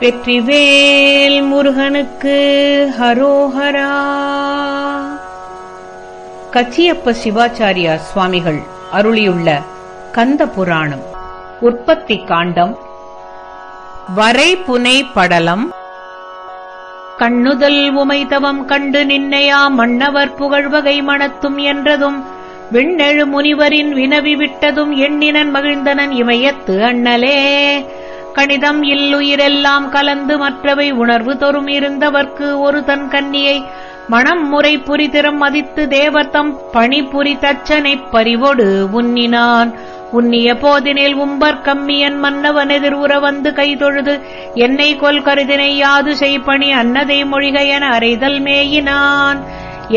வெற்றிவேல் முருகனுக்கு ஹரோஹரா. கச்சியப்ப சிவாச்சாரியா சுவாமிகள் அருளியுள்ள கந்த புராணம் உற்பத்தி காண்டம் வரை புனை படலம் கண்ணுதல் உமைதவம் கண்டு நின்னையா மன்னவர் புகழ்வகை மணத்தும் என்றதும் விண்ணெழு முனிவரின் வினவி விட்டதும் எண்ணினன் மகிழ்ந்தனன் இமயத்து அண்ணலே. கணிதம் இல்லுயிரெல்லாம் கலந்து மற்றவை உணர்வு தொறும் இருந்தவர்க்கு ஒரு தன் கன்னியை மணம் முறை புரிதிறம் மதித்து தேவத்தம் பணிபுரி தச்சனைப் பறிவொடு உன்னினான் உன்னிய போதினில் உம்பர் கம்மியன் மன்னவன் எதிர் உற வந்து கைதொழுது என்னை கொல் கருதினை யாது செய்பணி அன்னதை மொழிக என அறைதல் மேயினான்.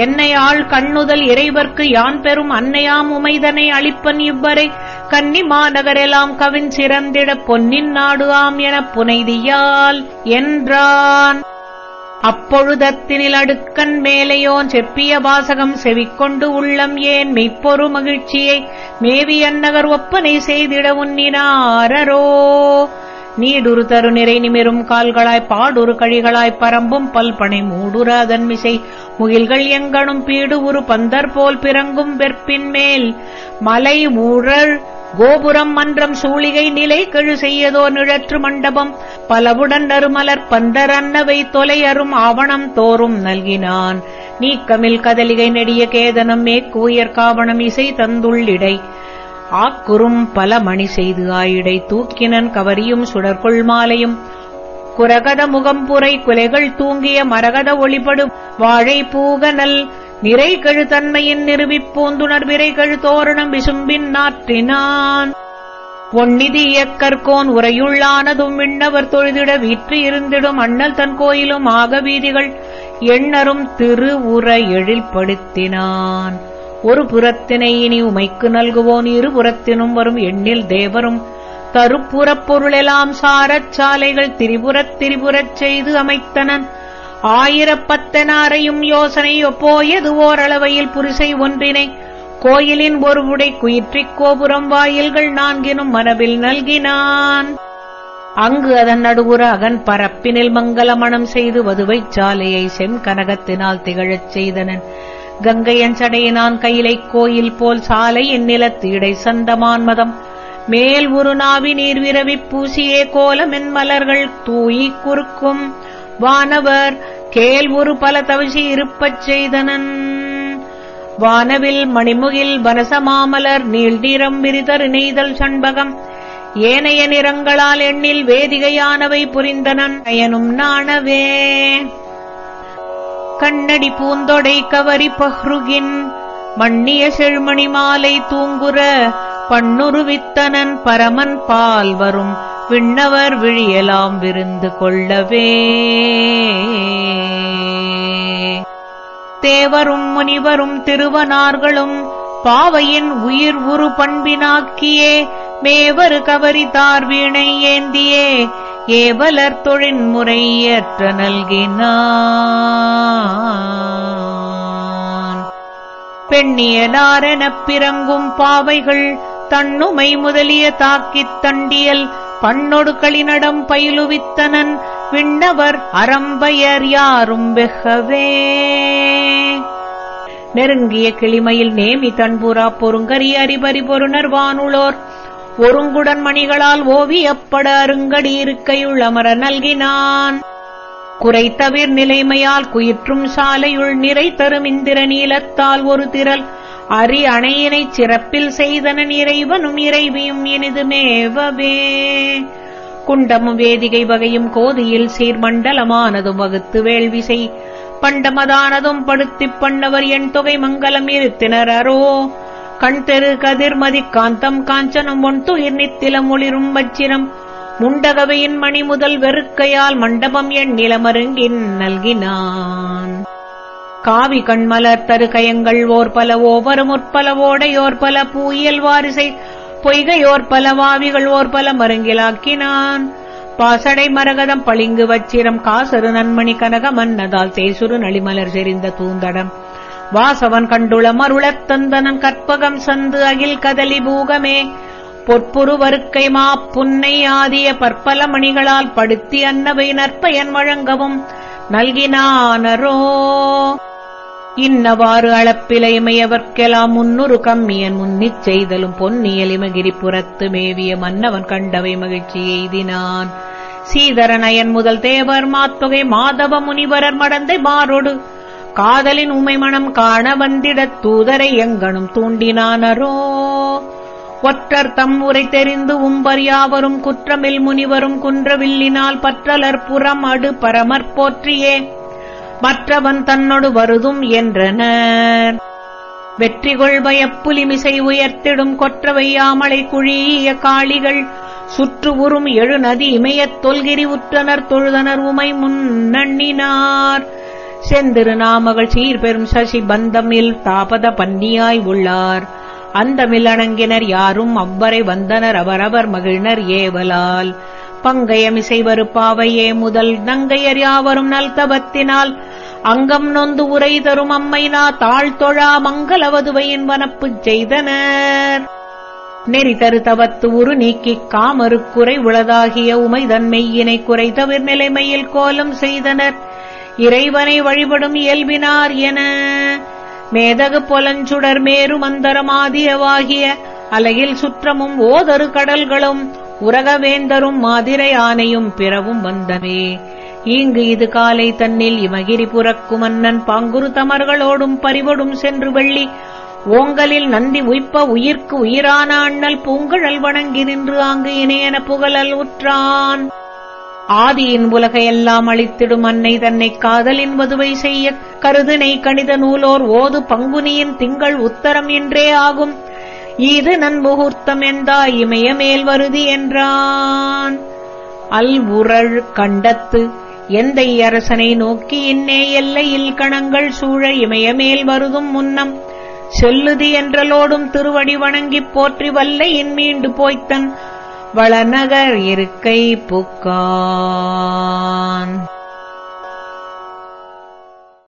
என்னை ஆள் கண்ணுதல் இறைவர்க்கு யான் பெறும் அன்னையாம் உமைதனை அளிப்பன் இவ்வரை கன்னி மாநகரெல்லாம் கவின் சிறந்திட பொன்னின் நாடு ஆம் எனப் புனைதியால் என்றான். அப்பொழுதத்தினில் அடுக்கன் மேலையோன் செப்பிய வாசகம் செவிக்கொண்டு உள்ளம் ஏன் மெய்ப்பொரு மகிழ்ச்சியை மேவி அந்நகர் ஒப்பனை செய்திட உன்னினாரோ நீடுரு தரு நிறை நிமிரும் கால்களாய் பாடுரு கழிகளாய் பரம்பும் பல்பனை மூடுர அதன்மிசை முகில்கள் எங்கனும் பீடு உரு பந்தர் போல் பிறங்கும் வெற்பின் மேல். மலை ஊழல் கோபுரம் மன்றம் சூளிகை நிலை கெழு செய்யதோ நிழற்று மண்டபம். பலவுடன் நறுமலர் பந்தர் அன்னவை தொலையரும் ஆவணம் தோறும் நல்கினான். நீக்கமில் கதலிகை நெடிய கேதனம் மேற்கூயர் காவணம் இசை தந்துள்ளிடை ஆக்குறும் பல மணி செய்து ஆயிடை தூக்கினன் கவரியும் சுடற்கொள் மாலையும். குரகத முகம்புரை குலைகள் தூங்கிய மரகத ஒளிபடும் வாழை பூகனல் நிறை கழுத்தன்மையின் நிறுவிப் பூந்துணர் விரை கழு தோரணம் விசும்பின் நாற்றினான். ஒன்னிதி இயக்கற்கோன் உரையுள்ளானதும் விண்ணவர் தொழுதிட வீற்று இருந்திடும் அண்ணல் தன் கோயிலும் ஆக வீதிகள் எண்ணரும் திரு உர எழில்படுத்தினான். ஒரு புறத்தினை இனி உமைக்கு நல்குவோன் இருபுறத்தினும் வரும் எண்ணில் தேவரும் தருப்புறப் பொருளெல்லாம் சாரச் சாலைகள் திரிபுரத் திரிபுரச் செய்து அமைத்தனன். ஆயிரப்பத்தனாரையும் யோசனை ஒப்போயது ஓரளவையில் புரிசை ஒன்றினை. கோயிலின் ஒரு உடை குயிற்றிக் கோபுரம் வாயில்கள் நான்கினும் மரபில் நல்கினான். அங்கு அதன் நடுவுற அகன் பரப்பினில் மங்களமணம் செய்து வதுவைச் சாலையை செம்கனகத்தினால் திகழச் செய்தனன். கங்கையன் சடையினான் கையிலை கோயில் போல் சாலை எந்நிலத்து இடை சந்தமான் மதம். மேல் ஒரு நாவி நீர் பூசியே கோலமென் மலர்கள் தூயிக் குறுக்கும். வானவர் கேள் ஒரு பல தவிசி இருப்பச் செய்தனன். வானவில் மணிமுகில் வனசமாமலர் நீள்நிறம் விரிதர் நெய்தல் சண்பகம். ஏனைய நிறங்களால் எண்ணில் வேதிகையானவை புரிந்தனன். அயனும் நாணவே. கண்ணடி பூந்தொடை கவரி பஹ்ருகின். மண்ணிய செழுமணி மாலை தூங்குற பண்ணுருவித்தனன் பரமன் பால் வரும் விண்ணவர் விழியலாம் விருந்து கொள்ளவே. தேவரும் முனிவரும் திருவனார்களும் பாவையின் உயிர் உரு பண்பினாக்கியே மேவரு கவரித்தார் வீணை ஏந்தியே ஏவலர் தொழின்முறை ஏற்ற நல்கினான். பெண்ணியலாரெனப் பிறங்கும் பாவைகள் தன்னுமை முதலிய தாக்கித் தண்டியல் பண்ணொடு களிநடம் பயிலுவித்தனன் விண்ணவர் அறம்பயர் யாரும் வெகவே. நெருங்கிய கிளிமையில் நேமி தன்புரா பொருங்கரி அறிபறி பொருணர் வானுளோர். ஒருங்குடன் மணிகளால் ஓவியப்பட அருங்கடி இருக்கையுள் அமர நல்கினான். குறைத்தவிர் நிலைமையால் குயிற்றும் சாலையுள் நிறை தரும் இந்திர நீலத்தால் ஒரு திரள். அரி அணையினைச் சிறப்பில் செய்தனன் இறைவனும் இறைவியும் இனிது மேவவே. குண்டமும் வேதிகை வகையும் கோதியில் சீர்மண்டலமானதும் வகுத்து வேள்விசை. பண்டமதானதும் படுத்திப் பண்ணவர் என் தொகை மங்கலம் இருத்தினர் அரோ. கண் தெரு கதிர்மதி காந்தம் காஞ்சனம் ஒன் துயிர் நித்திலம் ஒளிரும் வச்சிரம் முண்டகவையின் மணி முதல் வெறுக்கையால் மண்டபம் என் நிலமருங்கின் நல்கினான். காவி கண்மலர் தருகயங்கள் ஓர் பல ஓவரும் முற்பலவோடையோர் பல பூயியல் வாரிசை பொய்கையோர் பல வாவிகள் ஓர் பல மருங்கிலாக்கினான். பாசடை மரகதம் பளிங்கு வச்சிரம் காசரு நன்மணி கனக மன்னதால் தேசுரு நளிமலர் செறிந்த தூந்தடம். வாசவன் கண்டுள மருளத் தந்தனன் கற்பகம் சந்து அகில் கதலி பூகமே. பொற்புரு வருக்கை மா புன்னை ஆதிய பற்பல மணிகளால் படுத்தி அன்னவை நற்பயன் வழங்கவும் நல்கினானரோ. இன்னவாறு அளப்பிலைமையவர்க்கெலாம் முன்னுரு கம்மியன் முன்னிச் செய்தலும் பொன்னியல் புறத்து மேவிய மன்னவன் கண்டவை மகிழ்ச்சி எய்தினான். சீதரநயன் முதல் தேவர் மாத்தொகை மாதவ முனிவரர் மடந்தை மாறொடு. காதலின் உமை மனம் காண வந்திடத் தூதரை எங்கனும் தூண்டினானரோ ஒற்றர் தம் உரை தெரிந்து உம்பர் யாவரும் குற்றமில் முனிவரும் குன்றவில்லினால் பற்றலர் புறம் அடு பரமற் போற்றியே. மற்றவன் தன்னொடு வருதும் என்றனர். வெற்றிகொள் பயப்புலிமிசை உயர்த்திடும் கொற்றவையாமலை குழிய காளிகள். சுற்று உறும் எழு நதி இமயத் தொல்கிரி உற்றனர் தொழுதனர் உமை முன்னண்ணினார் செந்திரு நாமகள் சீர்பெரும் சசி பந்தமில் தாபத பன்னியாய் உள்ளார். அந்தமில் அணங்கினர் யாரும் அவ்வரை வந்தனர் அவரவர் மகிழ்னர் ஏவலால். பங்கயமிசைவருப்பாவையே முதல் நங்கையர் யாவரும் நல்தவத்தினால் அங்கம் நொந்து உரை தரும் அம்மைனா தாழ்தொழா மங்களவதுவையின் வனப்புச் செய்தனர். நெறி தரு தவத்து உரு நீக்கிக் காமருக்குறை உளதாகிய உமைதன் மெய்யினை குறை தவிர் நிலைமையில் கோலம் செய்தனர். இறைவனை வழிபடும் இயல்பினார் என. மேதகு பொலஞ்சுடர் மேரு மந்தரமாதியவாகிய அலையில் சுற்றமும் ஓதரு கடல்களும் உரகவேந்தரும் மாதிரை ஆனையும் பிறவும் வந்தவே இங்கு இது காலை தன்னில் இமகிரிபுரக்கு மன்னன் பாங்குரு தமர்களோடும் பறிவொடும் சென்று வெள்ளி ஓங்கலில் நந்தி உய்ப்ப உயிர்க்கு உயிரான அண்ணல் பூங்குழல் வணங்கி நின்று அங்கு இணையன புகழல் உற்றான். ஆதியின் உலகையெல்லாம் அளித்திடும் அன்னை தன்னை காதலின் வதுவை செய்ய கருதினை கணித நூலோர் ஓது பங்குனியின் திங்கள் உத்தரம் என்றே ஆகும். இது நன்முகூர்த்தம் எந்தா இமய மேல் வருதி என்றான். அல் உரள் கண்டத்து எந்தை அரசனை நோக்கி இன்னே எல்லையில் கணங்கள் சூழ இமயமேல் வருதும் முன்னம். செல்லுதி என்றலோடும் திருவடி வணங்கிப் போற்றி வல்லையின் மீண்டு போய்த்தன். வளநகர் இருக்கை புக்கான்.